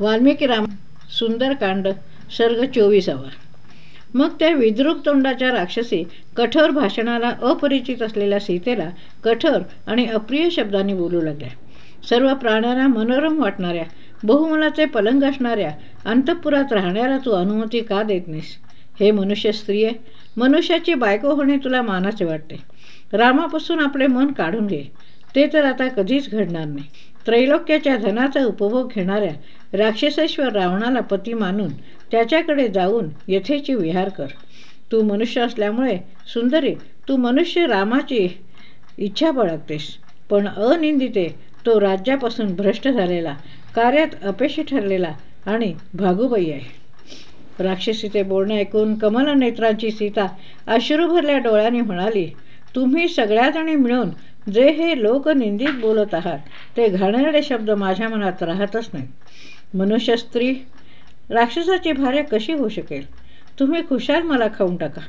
वाल्मिकी राम सुंदरकांड सर्ग चोवीसावा. मग त्या विद्रूप तोंडाच्या राक्षसी कठोर भाषणाला अपरिचित असलेल्या सीतेला कठोर आणि अप्रिय शब्दांनी बोलू लागल्या. सर्व प्राण्यांना मनोरम वाटणाऱ्या बहुमलाचे पलंग असणाऱ्या अंतपुरात राहण्याला तू अनुमती का देत नाहीस? हे मनुष्य स्त्रिये मनुष्याची बायको होणे तुला मानाचे वाटते. रामापासून आपले मन काढून घे. ते तर आता कधीच घडणार नाही. त्रैलोक्याच्या धनाचा उपभोग घेणाऱ्या राक्षसेश्वर रावणाला पती मानून त्याच्याकडे जाऊन यथेची विहार कर. तू मनुष्य असल्यामुळे सुंदरी तू मनुष्य रामाची इच्छा बाळगतेस. पण अनिंदिते तो राज्यापासून भ्रष्ट झालेला कार्यात अपेशी ठरलेला आणि भागुबाई आहे. राक्षसी ते बोलणे ऐकून कमल नेत्रांची सीता अश्रू भरल्या डोळ्याने म्हणाली तुम्ही सगळ्याजणी मिळून जे हे लोकनिंदित बोलत आहात ते घाणेरडे शब्द माझ्या मनात राहतच नाही मनुष्य स्त्री राक्षसाची भार्या कशी होऊ शकेल? तुम्ही खुशाल मला खाऊन टाका.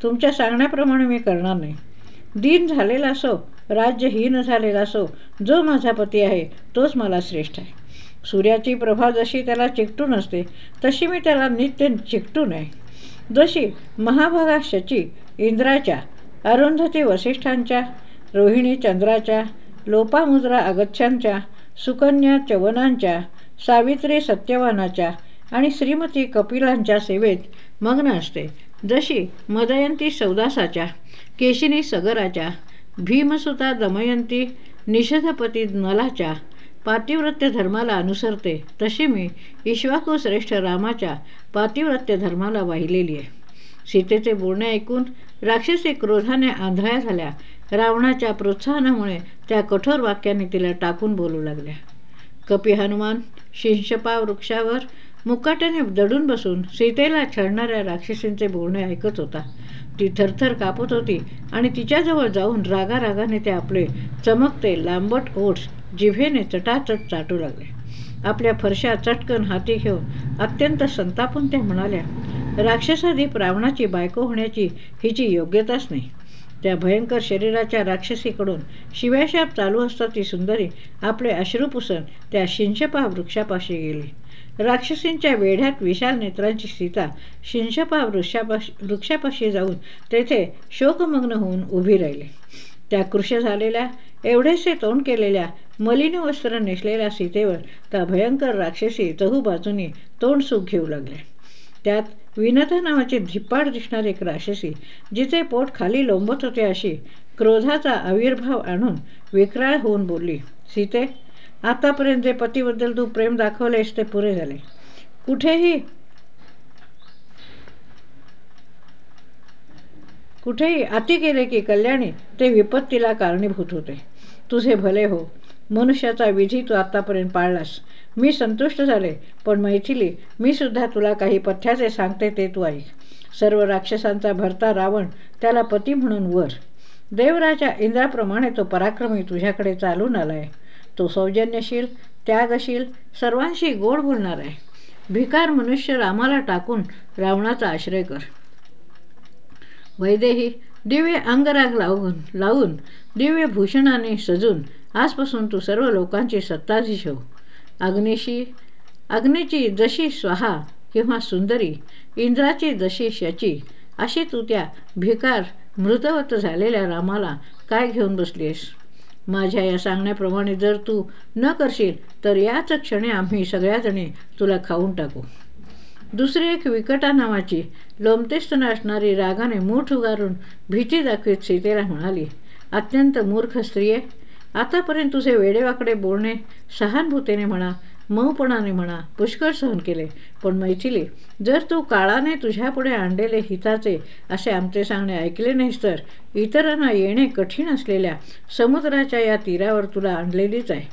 तुमच्या सांगण्याप्रमाणे मी करणार नाही. दिन झालेला असो राज्यहीन झालेला असो जो माझा पती आहे तोच मला श्रेष्ठ आहे. सूर्याची प्रभा जशी त्याला चिकटून असते तशी मी त्याला नित्य चिकटून आहे जशी महाभागा शची इंद्राच्या अरुंधती वसिष्ठांच्या रोहिणी चंद्राच्या लोपामुद्रा अगच्छांच्या सुकन्या चवनांच्या सावित्री सत्यवानाच्या आणि श्रीमती कपिलांच्या सेवेत मग्न असते. जशी मदयंती सौदासाच्या केशिनी सगराच्या भीमसुता दमयंती निषधपती नलाच्या पातिव्रत्य धर्माला अनुसरते तशी मी ईश्वाकू श्रेष्ठ रामाच्या पातिव्रत्य धर्माला वाहिलेली आहे. सीतेचे बोलणे ऐकून राक्षसी क्रोधाने आंधळ्या झाल्या. रावणाच्या प्रोत्साहनामुळे त्या कठोर वाक्याने तिला टाकून बोलू लागल्या. कपी हनुमान शिंशपा वृक्षावर मुकाट्याने दडून बसून सीतेला छळणाऱ्या राक्षसींचे बोलणे ऐकत होता. ती थरथर कापत होती आणि तिच्याजवळ जाऊन रागारागाने ते आपले चमकते लांबट ओठ जिभेने चटाचट चाटू लागले. आपल्या फरशा चटकन हाती घेऊन अत्यंत संतापून त्या म्हणाल्या राक्षसाधीप रावणाची बायको होण्याची हिची योग्यताच नाही. त्या भयंकर शरीराच्या राक्षसीकडून शिव्याशाप चालू असता ती सुंदरी आपले अश्रू पुसन त्या शिंशपा वृक्षापाशी गेली. राक्षसींच्या वेढ्यात विशाल नेत्रांची सीता शिंशपा वृक्षापाशी वृक्षापाशी जाऊन तेथे शोकमग्न होऊन उभी राहिली. त्या कृश झालेल्या एवढेसे तोंड केलेल्या मलिन वस्त्र नेसलेल्या सीतेवर त्या भयंकर राक्षसी चहूबाजूनी तोंड सुख घेऊ लागले त्यात विनता नावाची धिप्पाड दिसणारी एक राक्षसी जिचे पोट खाली लोंबत होते अशी क्रोधाचा आविर्भाव आणून विक्राळ होऊन बोलली सीते आतापर्यंत जे पतीबद्दल तू प्रेम दाखवलेस ते पुरे झाले. कुठेही कुठेही अति केले की कल्याणी ते विपत्तीला कारणीभूत होते. तुझे भले हो मनुष्याचा विधी तू आतापर्यंत पाळलास. मी संतुष्ट झाले पण मैथिली मी सुद्धा तुला काही पथ्याचे सांगते ते तू ऐक. सर्व राक्षसांचा भरता रावण त्याला पती म्हणून वर. देवराच्या इंद्राप्रमाणे तो पराक्रमी तुझ्याकडे चालून आला आहे तो सौजन्यशील त्यागशील सर्वांशी गोड बोलणार आहे. भिकार मनुष्य रामाला टाकून रावणाचा आश्रय कर. वैदेही दिव्य अंगराग लावून लावून दिव्य भूषणाने सजून आजपासून तू सर्व लोकांची सत्ताधीश हो. अग्निशी. अग्नीची जशी स्वाहा किंवा सुंदरी इंद्राची जशी शची अशी तू त्या भिकार मृतवत झालेल्या रामाला काय घेऊन बसलीस? माझ्या या सांगण्याप्रमाणे जर तू न करशील तर याच क्षणी आम्ही सगळ्याजणी तुला खाऊन टाकू. दुसरी एक विकटा नावाची लोमतेस्तन असणारी रागाने मूठ उगारून भीती दाखवीत सीतेला म्हणाली अत्यंत मूर्ख स्त्रिये आतापर्यंत तुझे वेडेवाकडे बोलणे सहानुभूतीने म्हणा मऊपणाने म्हणा पुष्कळ सहन केले. पण मैथिली जर तू काळाने तुझ्यापुढे आणलेले हिताचे असे आमचे सांगणे ऐकले नाहीस तर इतरांना येणे कठीण असलेल्या समुद्राच्या या तीरावर तुला आणलेलीच आहे.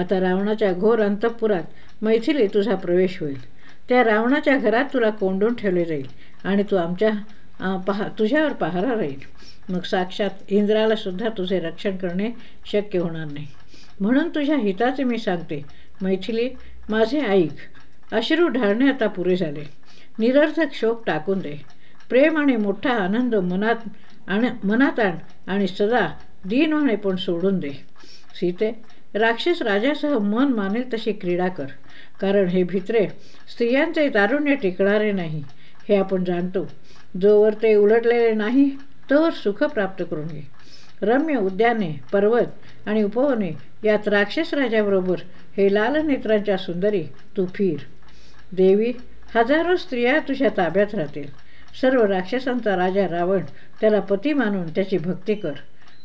आता रावणाच्या घोर अंतपुरात मैथिली तुझा प्रवेश होईल. त्या रावणाच्या घरात तुला कोंडून ठेवले जाईल आणि तू आमच्या पहा तुझ्यावर पहारा राहील. मग साक्षात इंद्राला सुद्धा तुझे रक्षण करणे शक्य होणार नाही. म्हणून तुझ्या हिताचे मी सांगते. मैथिली माझे ऐक. अश्रू ढाळणे आता पुरे झाले. निरर्थक शोक टाकून दे. प्रेम आणि मोठा आनंद मनात आण मनात आण आणि सदा दीनवाणे पण सोडून दे. सीते राक्षस राजासह मन मानेल तशी क्रीडा कर. कारण हे भित्रे स्त्रियांचे तारुण्य टिकणारे नाही. हे आपण जाणतो. जोवर ते उलटलेले नाही तोवर सुख प्राप्त करून घे. रम्य उद्याने पर्वत आणि उपवने यात राक्षस राजाबरोबर हे लाल नेत्रांच्या सुंदरी तू फिर. देवी हजारो स्त्रिया तुझ्या ताब्यात राहतील. सर्व राक्षसांचा राजा रावण त्याला पती मानून त्याची भक्ती कर.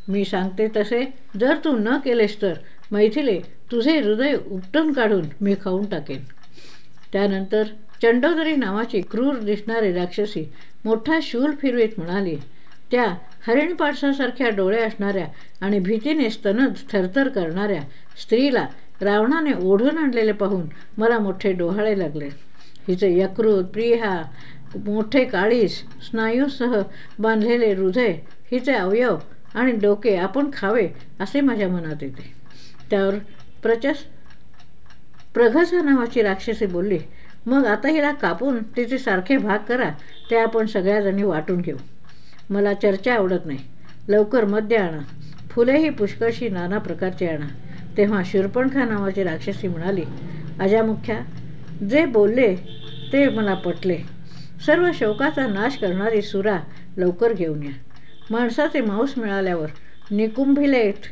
मी सांगते तसे जर तू न केलेस तर मैथिले तुझे हृदय उपटून काढून मी खाऊन टाकेन. त्यानंतर चंडोदरी नावाची क्रूर दिसणारी राक्षसी मोठा शूल फिरवीत म्हणाली त्या हरिणपाडसासारख्या डोळे असणाऱ्या आणि भीतीने स्तनद थरथर करणाऱ्या स्त्रीला रावणाने ओढून आणलेले पाहून मला मोठे डोहाळे लागले. हिचे यकृत प्रिहा मोठे काळीस स्नायूसह बांधलेले हृदय हिचे अवयव आणि डोके आपण खावे असे माझ्या मनात येते. त्यावर प्रचस प्रघसा नावाची राक्षसी बोलली मग आता हिला कापून तिचे सारखे भाग करा ते आपण सगळ्याजणी वाटून घेऊ. मला चर्चा आवडत नाही. लवकर मद्य आणा. फुलेही पुष्कळशी नाना प्रकारची आणा. तेव्हा शिरपणखा नावाची राक्षसी म्हणाली अजामुख्या जे बोलले ते मला पटले. सर्व शोकाचा नाश करणारी सुरा लवकर घेऊन या. माणसाचे मांस मिळाल्यावर निकुंभिलेत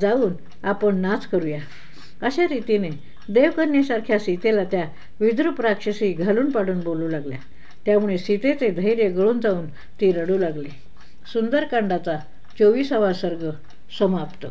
जाऊन आपण नाच करूया. अशा रीतीने देवकन्येसारख्या सीतेला त्या विद्रुप राक्षसी घालून पाडून बोलू लागल्या. त्यामुळे सीतेचे धैर्य गळून जाऊन ती रडू लागली. सुंदरकांडाचा चोवीसावा सर्ग समाप्त.